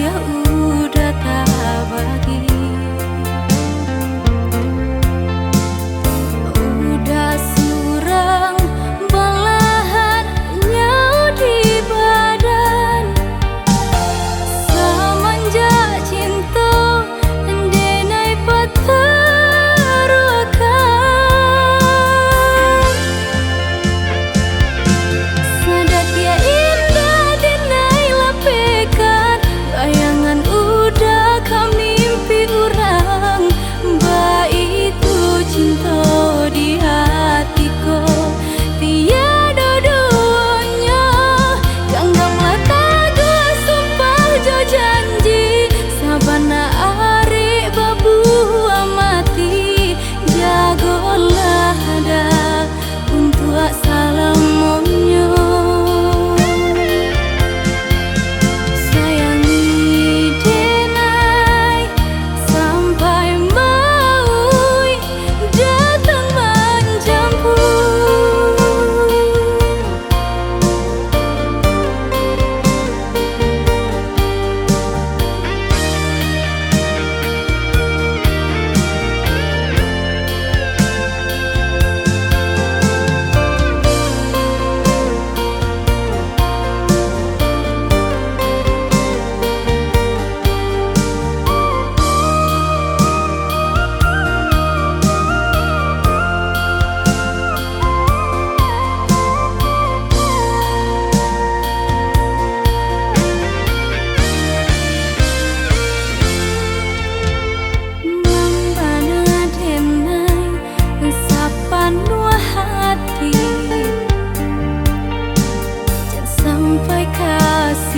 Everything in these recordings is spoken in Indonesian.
ya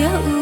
jauh.